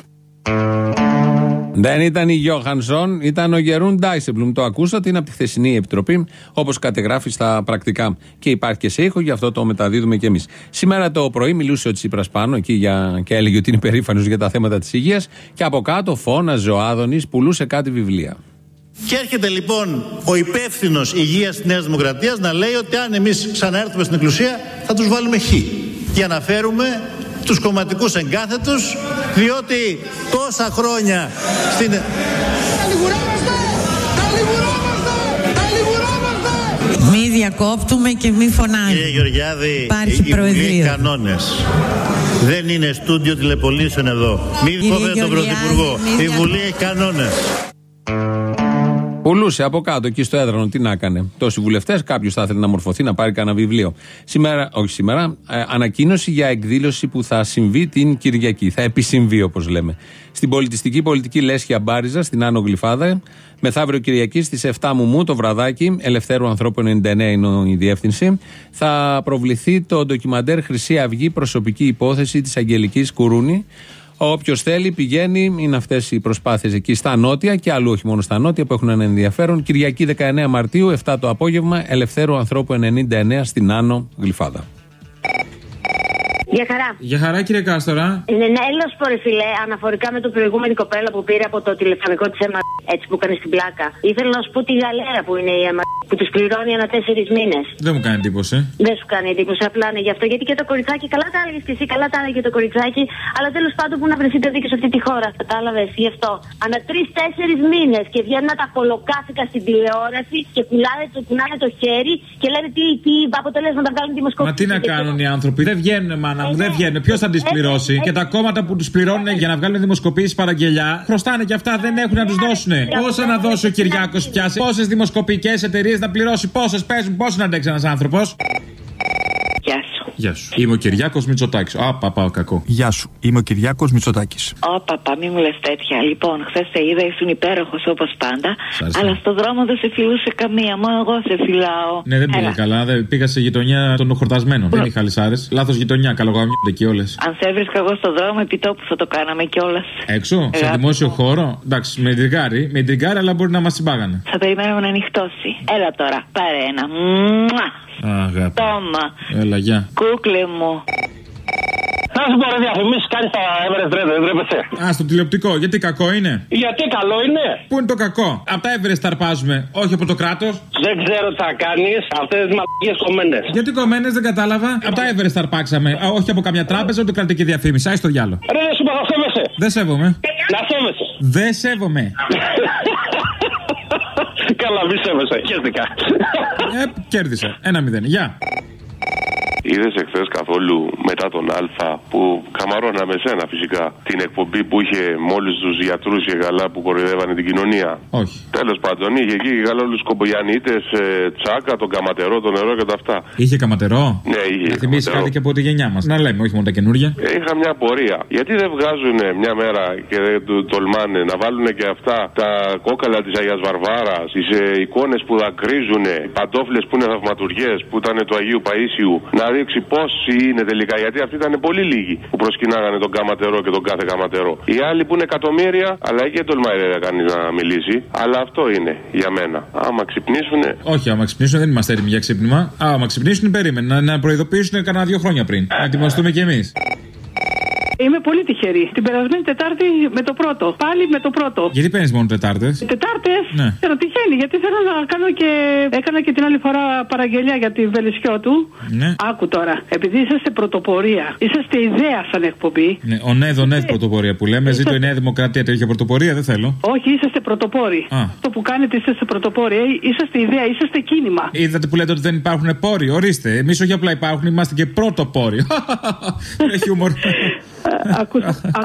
Δεν ήταν η Γιώχανσον, ήταν ο Γερούν Ντάισεμπλουμ. Το ακούσατε, είναι από τη χθεσινή επιτροπή, όπως κατεγράφει στα πρακτικά. Και υπάρχει και σε ήχο, γι' αυτό το μεταδίδουμε κι εμείς. Σήμερα το πρωί μιλούσε ο Τσίπρας πάνω εκεί για, και έλεγε ότι είναι περήφανος για τα θέματα της υγείας. Και από κάτω φώναζε ο Άδωνης, πουλούσε κάτι βιβλία. Και έρχεται λοιπόν ο υπεύθυνος υγείας της Νέας Δημοκρατίας να λέει ότι αν εμείς ξαναέρθουμε στην εξουσία θα τους βάλουμε χ. Για να φέρουμε τους κομματικούς εγκάθετους διότι τόσα χρόνια στην... Μη διακόπτουμε και μη φωνάζουμε. Κύριε Γεωργιάδη, Υπάρχει η Βουλή προεδρείο. έχει κανόνες. Δεν είναι στούντιο τηλεπολίσεων εδώ. Μην Κύριε κόβετε τον Γεωργιάδη, Πρωθυπουργό. μη Η δια- Βουλή έχει κανόνες. Πουλούσε από κάτω εκεί στο έδρανο. Τι να έκανε. Τόσοι βουλευτές, κάποιος θα ήθελε να μορφωθεί, να πάρει κανένα βιβλίο. Σήμερα, όχι σήμερα, ε, ανακοίνωση για εκδήλωση που θα συμβεί την Κυριακή. Θα επισυμβεί, όπως λέμε. Στην πολιτιστική πολιτική Λέσχια Μπάριζα, στην Άνω Γλυφάδα, μεθαύριο Κυριακή στις 7 Μουμού, το βραδάκι, Ελευθέρου Ανθρώπου 99 είναι η διεύθυνση, θα προβληθεί το ντοκιμαντέρ Χρυσή Αυγή, προσωπική υπόθεση της Αγγελικής Κουρούνη. Όποιος θέλει πηγαίνει, είναι αυτές οι προσπάθειες εκεί στα νότια και αλλού, όχι μόνο στα νότια που έχουν ένα ενδιαφέρον. Κυριακή 19 Μαρτίου, 7 το απόγευμα, Ελευθέρου Ανθρώπου 99 στην Άνω Γλυφάδα. Για χαρά. Για χαρά, κύριε Κάστορα. Ναι, ναι, έλο πόρε φιλέ, αναφορικά με το προηγούμενη κοπέλα που πήρε από το τηλεφωνικό της ΕΜΑ, έτσι που έκανε στην πλάκα. Ήθελα να σου πω τη γαλέρα που είναι η ΕΜΑ, που τους πληρώνει ανά τέσσερις μήνες. Δεν μου κάνει εντύπωση. Δεν σου κάνει εντύπωση, απλά είναι γι' αυτό. Γιατί και το κοριτσάκι, καλά τα έλεγες και εσύ, καλά τα έλεγε το κοριτσάκι, αλλά τέλος πάντων που να βρεθεί δίκιο σε αυτή τη χώρα. Κατάλαβες γι' αυτό. Ανά τρει-τέσσερι μήνες και βγαίνουν τα κολοκάθηκα στην τηλεόραση και πουλάνε το, κουνάνε το χέρι και λένε τι, τι αποτελέσματα βγάλουν Μα δημοσκοπήσει. τι να κάνουν οι άνθρωποι. Δεν βγαίνουν, μάνα μου, δεν βγαίνουν. Ποιος θα τις πληρώσει; Και τα κόμματα που τους πληρώνουν για να βγάλουν δημοσκοπήσεις παραγγελιά, χρωστάνε και αυτά, δεν έχουν να τους δώσουν. Πόσα να δώσει ο Κυριάκος πιάσει, πόσες δημοσκοπικές εταιρείες να πληρώσει, πόσες παίζουν, πόσο να αντέξει ένας άνθρωπος. Γεια σου. Γεια σου. Είμαι ο Κυριάκος Μητσοτάκης. Α, παπά, κακό. Γεια σου. Είμαι ο Κυριάκος Μητσοτάκης. Ω, παπά, μη μου λες τέτοια. Λοιπόν, χθες σε είδα, ήσουν υπέροχος όπως πάντα. ευχαριστώ. Αλλά στο δρόμο δεν σε φιλούσε καμία. Μόνο εγώ σε φιλάω. Ναι, δεν πήγα Έλα. καλά. Δεν πήγα σε γειτονιά των χορτασμένων. Δεν είχα λυσσάρες. Λάθος γειτονιά, καλογαμιούνται εκεί όλες. Αν σε έβρισκα εγώ στο δρόμο, επί τόπου θα το κάναμε κιόλας. Έξω, σε Αγάπη δημόσιο χώρο. Εντάξει, με τριγκάρι, με τριγκάρι, αλλά μπορεί να μας συμπάγανε. Θα περιμένουμε να νυχτώσει. Έλα τώρα, πάρε ένα. Μουα! Αγάπη. Τόμα, Έλα, γεια. κούκλε μου. Να σου πω ρε διαφημίσει, κάνει τα Everest Red, δεν τρέπεσαι. Α, στο τηλεοπτικό, γιατί κακό είναι; Γιατί καλό είναι; Πού είναι το κακό; Από τα Everest τα αρπάζουμε, όχι από το κράτος. Δεν ξέρω τι θα κάνεις αυτές τις μαλακίες κομμένες. Γιατί κομμένες δεν κατάλαβα. Από τα Everest τα αρπάξαμε. Α, όχι από καμιά τράπεζα, ούτε κρατική διαφήμιση. Άι στο διάλο. Ρε, δεν σου είπα, θα σέβεσαι. Δεν σέβομαι. Να σέβεσαι. Δεν σέβομαι. Καλά, μη σέβεσαι. Χαίστηκα. Ε, κέρδισα. Ένα μηδέν. Γεια. Είδες εχθές καθόλου μετά τον Α που καμαρώνα με σένα φυσικά την εκπομπή που είχε με όλου τους γιατρούς και καλά που κοροϊδεύανε την κοινωνία; Όχι. Τέλος πάντων, είχε εκεί καλά όλους τους κομπογιανίτες, τσάκα, τον καματερό, το νερό και τα αυτά. Είχε καματερό; Ναι, είχε. Να θυμίσεις καματερό. κάτι και από τη γενιά μας. Να λέμε, όχι μόνο τα καινούργια. Ε, Είχα μια πορεία. Γιατί δεν βγάζουν μια μέρα και δεν του τολμάνε να βάλουν και αυτά τα κόκαλα της Αγίας Βαρβάρας, τις ε, εικόνες που δακρύζουν, οι παντόφλες που είναι θαυματουργές, που ήταν του Αγίου Παίσιου, να δείξει πόσοι είναι τελικά. Γιατί αυτοί ήταν πολύ λίγοι που προσκυνάγανε τον καματερό και τον κάθε καματερό. Οι άλλοι που είναι εκατομμύρια, αλλά εκεί δεν τολμάει ρε, κανείς να μιλήσει. Αλλά αυτό είναι για μένα. Άμα ξυπνήσουν, Όχι, άμα ξυπνήσουν δεν είμαστε έτοιμοι για ξύπνημα. Α, άμα ξυπνήσουν περίμενε. Να, να προειδοποιήσουν κανένα δύο χρόνια πριν. Να ετοιμαστούμε κι εμείς. Είμαι πολύ τυχερή. Την περασμένη Τετάρτη με το πρώτο. Πάλι με το πρώτο. Γιατί παίρνεις μόνο Τετάρτες; Τετάρτες, Ναι. ξέρω τυχαίνει, γιατί θέλω να κάνω και. Έκανα και την άλλη φορά παραγγελιά για τη βελησιό του. Ναι. Άκου τώρα, επειδή είσαστε πρωτοπορία, είσαστε ιδέα σαν εκπομπή. Ναι, ο Νέδ, ο Νέδ πρωτοπορία που λέμε. Ζήτω η Νέα Δημοκρατία τέτοια πρωτοπορία, δεν θέλω. Όχι, είσαστε πρωτοπόροι. Α. Αυτό που κάνετε είσαστε πρωτοπόροι. Ε, Είσαστε ιδέα, είσαστε κίνημα. Είδατε που λέτε ότι δεν υπάρχουν πόροι. Ορίστε. Εμείς όχι απλά υπάρχουν, είμαστε και πρώτο πόροι. Έχει χιούμορ.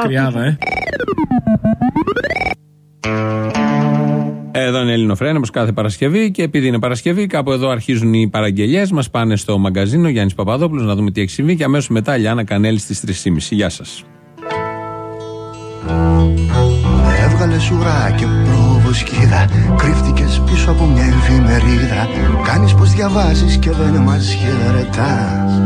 Κρυάδα, ε. Εδώ είναι Ελληνοφρένα όπως κάθε Παρασκευή και επειδή είναι Παρασκευή, κάπου εδώ αρχίζουν οι παραγγελίε. Μας πάνε στο μαγκαζίνο Γιάννης Παπαδόπουλος να δούμε τι έχει συμβεί και αμέσως μετά Λιάννα Κανέλης στις 3.30. Γεια σας. Έβγαλες ουρά και προβοσκίδα Κρύφτηκες πίσω από μια εφημερίδα Κάνεις πως διαβάζεις και δεν μας χαιρετάς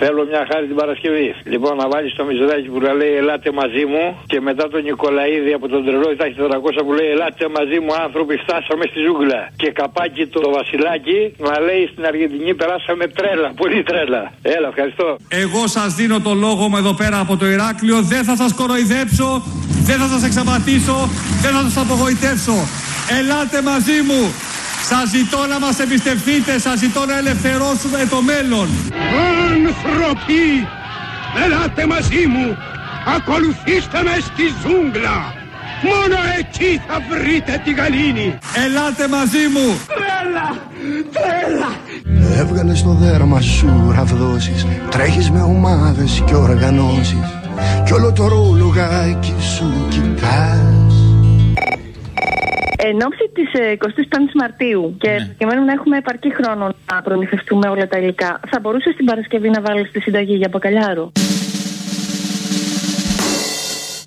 Θέλω μια χάρη την Παρασκευή. Λοιπόν, να βάλεις το μισοδάκι που λέει Ελάτε μαζί μου και μετά τον Νικολαίδη από τον τρελό Ιτάχη 400 που λέει Ελάτε μαζί μου, άνθρωποι, φτάσαμε στη ζούγκλα. Και καπάκι το Βασιλάκι να λέει στην Αργεντινή περάσαμε τρέλα, πολύ τρέλα. Έλα, ευχαριστώ. Εγώ σας δίνω το λόγο μου εδώ πέρα από το Ηράκλειο. Δεν θα σας κοροϊδέψω, δεν θα σας εξαπατήσω, δεν θα σας απογοητεύσω. Ελάτε μαζί μου. Σας ζητώ να μας εμπιστευτείτε, σας ζητώ να ελευθερώσουμε το μέλλον. Άνθρωποι, ελάτε μαζί μου, ακολουθήστε με στη ζούγκλα. Μόνο εκεί θα βρείτε τη γαλήνη. Ελάτε μαζί μου. Τρέλα, τρέλα. Έβγαλες στο δέρμα σου ραβδόσεις Τρέχεις με ομάδες και οργανώσεις Κι όλο το ρολογάκι σου κοιτάς Εν ώψη της 25ης Μαρτίου και προκειμένου να έχουμε επαρκή χρόνο να προμηθευτούμε όλα τα υλικά, θα μπορούσε την Παρασκευή να βάλεις τη συνταγή για μπακαλιάρο;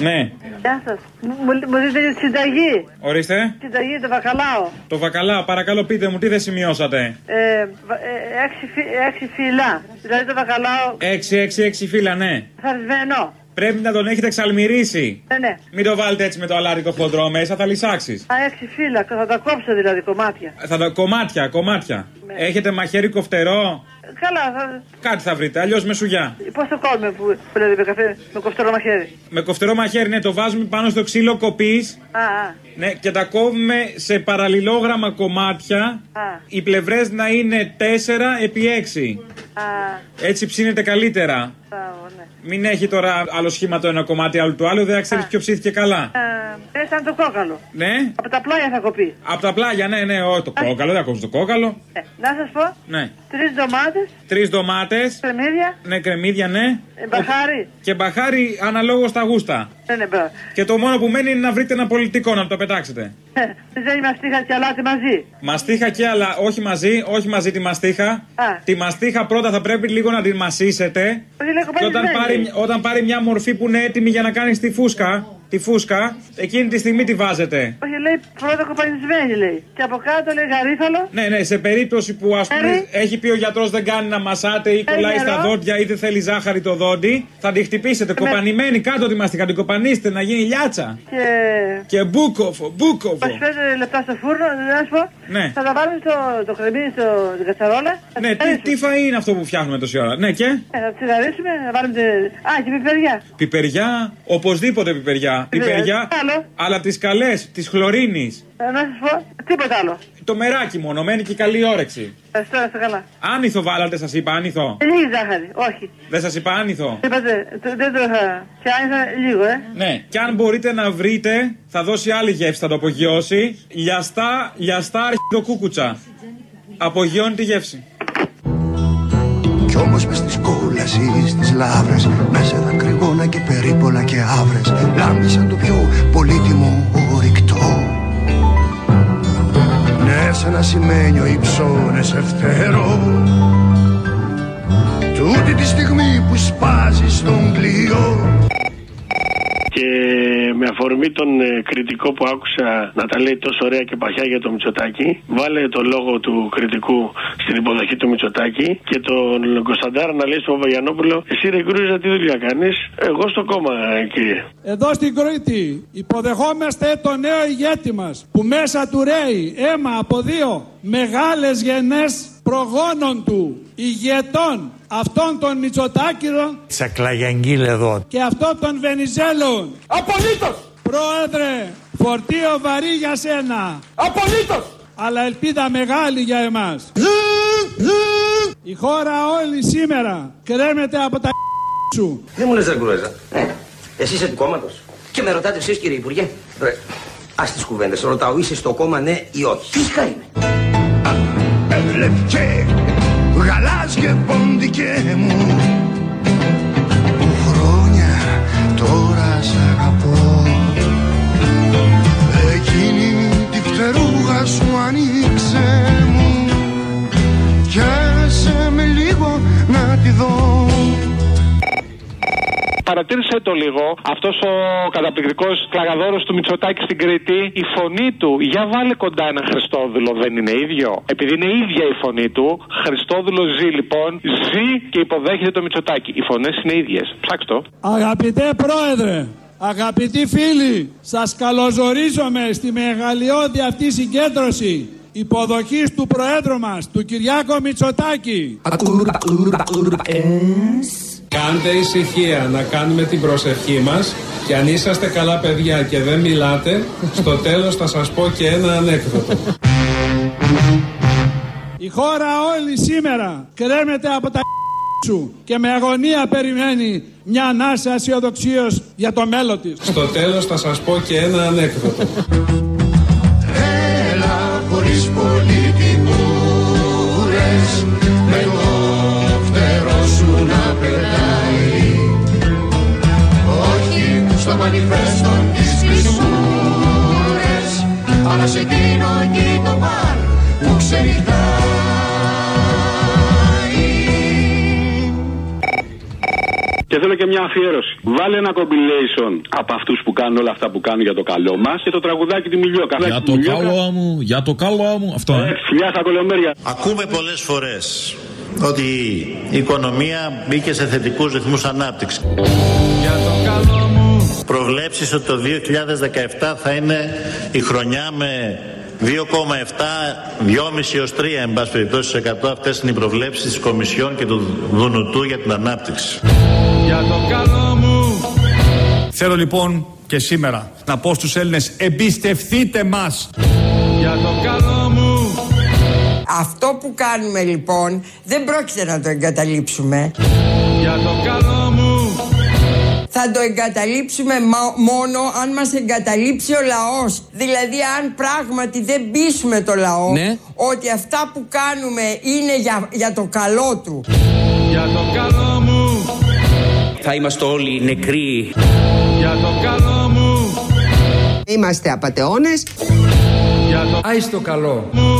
Ναι, Γεια σας. Μου, μου δείτε τη συνταγή; ορίστε. Συνταγή, το βακαλάο. Το βακαλά, παρακαλώ πείτε μου, τι δεν σημειώσατε; Ε, βα- ε, έξι, φυ- έξι φύλλα. Δηλαδή το βακαλάο 6-6-6 φύλλα, ναι. θαρισμένο. Πρέπει να τον έχετε εξαλμυρίσει. Ναι, ναι. Μην το βάλετε έτσι με το αλάτι το χοντρό μέσα, θα λυσάξεις. Α, έξι φύλλα. Θα τα κόψω δηλαδή κομμάτια. Θα τα κομμάτια, κομμάτια. Ναι. Έχετε μαχαίρι κοφτερό; Ε, Καλά, θα... Κάτι θα βρείτε, αλλιώς με σουγιά. πώς το κόβουμε που, που λέτε με καφέ, με κοφτερό μαχαίρι; Με κοφτερό μαχαίρι, ναι, το βάζουμε πάνω στο ξύλο κοπής. Α, α, Ναι, και τα κόβουμε σε παραλληλόγραμμα κομμάτια. α, Οι πλευρές να είναι 4 επί 6. α, Έτσι ψήνεται καλύτερα. μπράβο, ναι. Μην έχει τώρα άλλο σχήμα το ένα κομμάτι, άλλο το άλλο, δεν θα ξέρεις ποιο ψήθηκε καλά. Ε, σαν το κόκαλο. Ναι, Από τα πλάγια θα κοπεί. από τα πλάγια, ναι, ναι, ό, το κόκαλο, δεν ακούς το κόκαλο. Ε, να σας πω, Ναι. τρεις ντομάτες, Τρεις ντομάτες, κρεμμύδια, ναι, κρεμμύδια, ναι. ε, μπαχάρι. Και μπαχάρι αναλόγως στα γούστα. Ναι, ναι, μπράβο. Και το μόνο που μένει είναι να βρείτε ένα πολιτικό να το πετάξετε. Ε, Δεν είμαστε είχα και αλάτι μαζί. Μαστίχα και άλλα, όχι μαζί, όχι μαζί τη μαστίχα. Α. Τη μαστίχα πρώτα θα πρέπει λίγο να την μασίσετε. Όχι, λέει Και όταν πάρει, όταν πάρει μια μορφή που είναι έτοιμη για να κάνει τη φούσκα, τη φούσκα, εκείνη τη στιγμή τη βάζετε. Όχι, λέει πρώτα κοπανισμένη, λέει. Και από κάτω λέει γαρίφαλο. Ναι, ναι, σε περίπτωση που ας πούμε Έρη. έχει πει ο γιατρός δεν κάνει να μασάτε ή κολλάει νερό. στα δόντια ή δεν θέλει ζάχαρη το δόντι, θα τη χτυπήσετε. Κοπανημένη κάτω τη μαστίχα, την κοπανίστε να γίνει λιάτσα. Και. Και μπούκοφο, μπούκοφο. 25 λεπτά στο φούρνο, να σου πω. Ναι. Θα τα βάλουμε στο το κρεμμύδι στο την κατσαρόλα. Θα Ναι, τις, τι φαΐ είναι αυτό που φτιάχνουμε τόση ώρα; Ναι, και; Ε, θα τσιγαρίσουμε, να βάλουμε. τε- Α, και πιπεριά. πιπεριά, οπωσδήποτε πιπεριά. Πιπεριά, Άλλο. αλλά τις καλές, τη χλωρίνη. Ε, Να σα πω, τίποτα άλλο. Το μεράκι μόνο, μένει και καλή όρεξη. Ευχαριστώ, να είστε καλά. Άνηθο βάλατε, σας είπα, άνηθο. Ε, Λίγη ζάχαρη, όχι. Δεν σας είπα άνηθο. Είπατε, το- δεν το είχα. Και άνοιξα λίγο, ε. Ναι, και αν μπορείτε να βρείτε, θα δώσει άλλη γεύση, θα το απογειώσει. Λιαστά, λιαστά αρχιδοκούκουτσα. Απογειώνει τη γεύση. Κι όμως μες της κόλασης στις λάβρες. Μέσα δακρυγόνα και περίπολα και άβρες. Λάμπησαν το πιο πολύτιμο ορυκτό. Ναι, σαν ένα σημαίνιο υψώνες ευτέρω Τούτη τη στιγμή που σπάζεις στον κλειό Και με αφορμή τον ε, κριτικό που άκουσα να τα λέει τόσο ωραία και παχιά για το Μητσοτάκι, βάλε το λόγο του κριτικού στην υποδοχή του Μητσοτάκι και τον Κωνσταντάρα να λέει στον Παπαγιανόπουλο: Εσύ ρε Γκρούζα, τι δουλειά κάνεις, Εγώ στο κόμμα, ε, κύριε. Εδώ στην Κρήτη υποδεχόμαστε το νέο ηγέτη μας που μέσα του ρέει αίμα από δύο μεγάλες γενές προγόνων του, ηγετών αυτών των Μητσοτάκηρων Τσακλαγιαγγίλ εδώ. και αυτών των Βενιζέλων. Απολύτως! Πρόεδρε, φορτίο βαρύ για σένα. Απολύτως! Αλλά ελπίδα μεγάλη για εμάς. Η χώρα όλη σήμερα κρέμεται από τα σου. Δεν μου λες ρε Γκρουέζα. Ε, εσύ είσαι του κόμματος. Και με ρωτάτε εσείς κύριε Υπουργέ. Ρε, ας τις κουβέντες. Ρωτάω, είσαι στο κόμμα ναι ή όχι. Φυσικά είμαι. Λευκέ, γαλάζιε ποντικέ μου. Που χρόνια τώρα σ' αγαπώ. Εκείνη τη φτερούγα σου ανοίξε μου. Κι άσε με λίγο να τη δω παρατήρησε το λίγο αυτός ο καταπληκτικός κλαγαδόρος του Μητσοτάκη στην Κρήτη, η φωνή του. Για βάλε κοντά ένα Χριστόδουλο, δεν είναι ίδιο. Επειδή είναι ίδια η φωνή του, Χριστόδουλο ζει λοιπόν, ζει και υποδέχεται το Μητσοτάκη. Οι φωνές είναι ίδιες. Ψάξτε το. Αγαπητέ Πρόεδρε, αγαπητοί φίλοι, σας καλωσορίζομαι στη μεγαλειώδη αυτή συγκέντρωση υποδοχής του Προέδρου μας, του Κυριάκο Μητσοτάκη. Κάντε ησυχία να κάνουμε την προσευχή μας και αν είσαστε καλά παιδιά και δεν μιλάτε, στο τέλος θα σας πω και ένα ανέκδοτο. Η χώρα όλη σήμερα κρέμεται από τα σου και με αγωνία περιμένει μια ανάσα αισιοδοξία για το μέλλον της. Στο τέλος θα σας πω και ένα ανέκδοτο. Στο μανιφέστο τις κλεισούρες αλλά σε εκείνο εκεί το μπαρ που ξενυχτάει Και θέλω και μια αφιέρωση. Βάλε ένα compilation από αυτούς που κάνουν όλα αυτά που κάνουν για το καλό μας και το τραγουδάκι του Μιλιόκα. Για το καλό μου, για το καλό μου. Αυτό, ε. Φιλιά στα κολομέρια. Ακούμε πολλές φορές ότι η οικονομία μπήκε σε θετικούς ρυθμούς ανάπτυξης. Για το καλό μου. Προβλέψεις ότι το 2017 θα είναι η χρονιά με 2,7, 2,5 έως 3 εν πάση περιπτώσει 100 αυτές είναι οι προβλέψεις της Κομισιόν και του Δουνουτού για την ανάπτυξη. Για το καλό μου. Θέλω λοιπόν και σήμερα να πω στους Έλληνες εμπιστευτείτε μας. Για το καλό μου. Αυτό που κάνουμε λοιπόν δεν πρόκειται να το εγκαταλείψουμε. Θα το εγκαταλείψουμε μα- μόνο αν μας εγκαταλείψει ο λαός. Δηλαδή αν πράγματι δεν πείσουμε το λαό Ναι. ότι αυτά που κάνουμε είναι για, για το καλό του. Για το καλό μου. Θα είμαστε όλοι νεκροί. Για το καλό μου. Είμαστε απατεώνες. Για το Άι στο καλό. μου.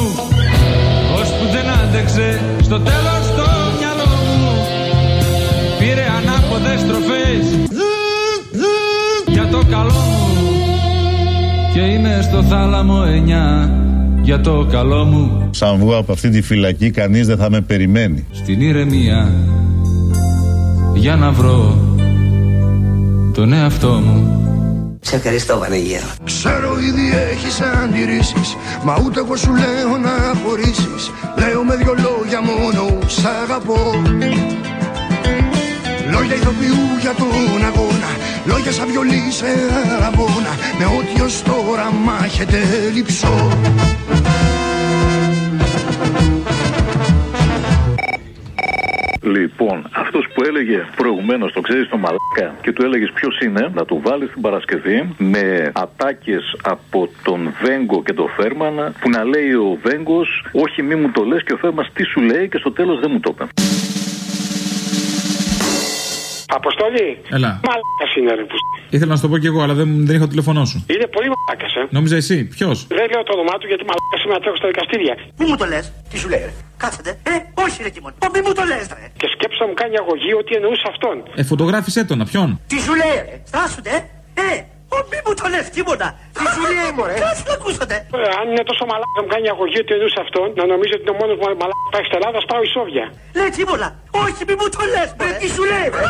Ώσπου δεν άντεξε στο τέλος καλό μου. Και είναι στο θάλαμο εννιά. Για το καλό μου. Σαν βγω από αυτή τη φυλακή κανείς δεν θα με περιμένει. Στην ηρεμία. Για να βρω τον εαυτό μου. Σε ευχαριστώ Βανεγέρο. Ξέρω ήδη έχεις αντιρρήσεις Μα ούτε εγώ σου λέω να χωρίσεις Λέω με δυο λόγια μόνο σ' αγαπώ Λόγια ηθοποιού για τον αγώνα Λόγια σαν βιολί σε αραβώνα Με ό,τι ως τώρα μάχεται λυψό Λοιπόν, αυτός που έλεγε προηγουμένως, το ξέρεις το μαλάκα, και του έλεγες ποιος είναι, να του βάλεις την Παρασκευή με ατάκες από τον Βέγκο και τον Φέρμανα, που να λέει ο Βέγκος, Όχι, μη μου το λες, και ο Φέρμα τι σου λέει, και στο τέλος δεν μου το είπε. Αποστολή. Έλα. Μαλάκας είναι ρε που. Ήθελα να σου το πω κι εγώ, αλλά δεν, δεν είχα το τηλεφωνό σου. Είναι πολύ μαλάκας, ε. Νόμιζα εσύ, ποιος; Δεν λέω το όνομά του γιατί μαλάκας σήμερα τρέχω στα δικαστήρια. Μη μου το λες, τι σου λέει, ρε. Κάθετε. Ε, όχι, ρε Κιμών. Πω, μη μου το λες, ρε. Και σκέψω να μου κάνει αγωγή ότι εννοούσε αυτόν. Ε, φωτογράφησέ τον, να ποιον; Τι σου λέει, ρε. Στάσουνε. Ε, πω, μη μου το λες, τίποτα. Τι σου λέει, μωρέ. Κάτσε να ακούσατε. Ε, αν είναι τόσο μαλάκα να μου κάνει αγωγή ότι εννοούσε αυτόν, να νομίζω ότι είναι ο μόνος μαλάκα που πάει στην Ελλάδα, πάω η Σόβια. Λέει τίποτα. Όχι, μη μου το λες, μωρέ. Τι σου λέει, ρε.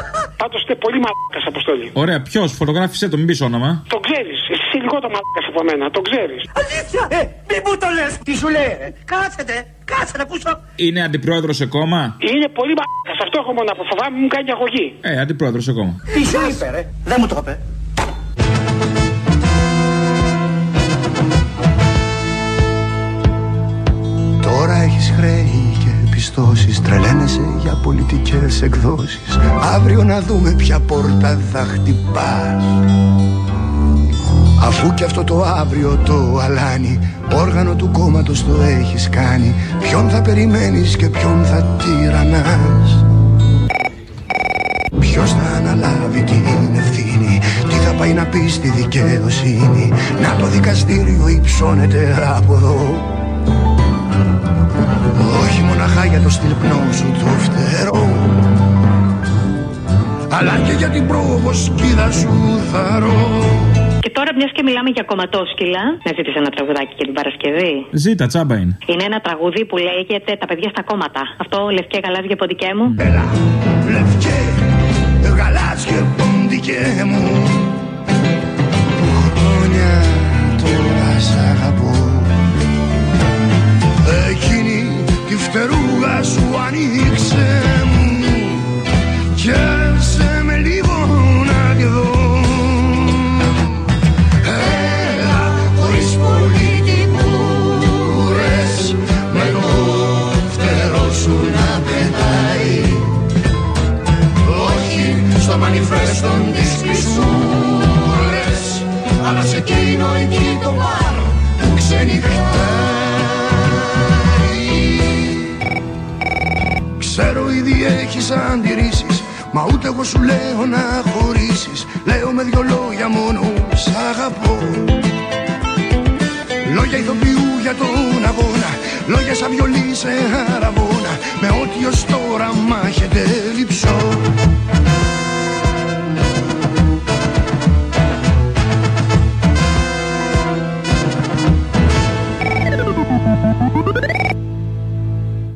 Πάντως είναι πολύ μαλάκας αποστολή. Ωραία, ποιος, φωτογράφησέ τον, μην πεις όνομα. Το ξέρεις. Εσύ είσαι λιγότερο μαλάκας από μένα. Το ξέρεις. Αλήθεια, ε, μη μου το λες. Τι σου λέει, ρε. Κάτσετε. Κάτσε να ακούσω. Είναι αντιπρόεδρος σε κόμμα; Είναι πολύ μαλάκας. Αυτό έχω μόνο από φοβάμαι μου κάνει αγωγή. Ε, αντιπρόεδρος σε κόμμα. Τι σου είπε, ρε. Δεν μου το είπε. Τώρα έχεις χρέη και πιστώσεις Τρελαίνεσαι για πολιτικές εκδόσεις. Αύριο να δούμε ποια πόρτα θα χτυπάς. Αφού και αυτό το αύριο το αλάνι Όργανο του κόμματος το έχεις κάνει Ποιον θα περιμένεις και ποιον θα τυραννάς; Ποιος θα αναλάβει την ευθύνη Τι θα πάει να πει στη δικαιοσύνη; Να το δικαστήριο υψώνεται από εδώ όχι μοναχά για το στυλπνό σου το φτερό Αλλά και για την προβοσκίδα σου θαρώ Και τώρα, μιας και μιλάμε για κομματόσκυλα, να ζήτησε ένα τραγουδάκι για την Παρασκευή. Ζήτα, τσάμπα είναι. Είναι ένα τραγούδι που λέγεται Τα παιδιά στα κόμματα. Αυτό λευκέ γαλάζια ποντικέ μου. Έλα, λευκέ, γαλάζια ποντικέ μου φτερούγα σου ανοίξε μου Κι άσε με λίγο να τη δω. Έλα χωρίς πολιτικούρες Με το φτερό σου να πετάει. Όχι στο μανιφέστον τις χρυσούρες Αλλά σε εκείνο εκεί το μπαρ που ξενυχτάει Ξέρω ήδη έχεις αντιρρήσεις Μα ούτε εγώ σου λέω να χωρίσεις. Λέω με δυο λόγια μόνο σ' αγαπώ. Λόγια ηθοποιού για τον αγώνα. Λόγια σαν βιολί σε αραβώνα. Με ό,τι ως τώρα μάχεται λειψώ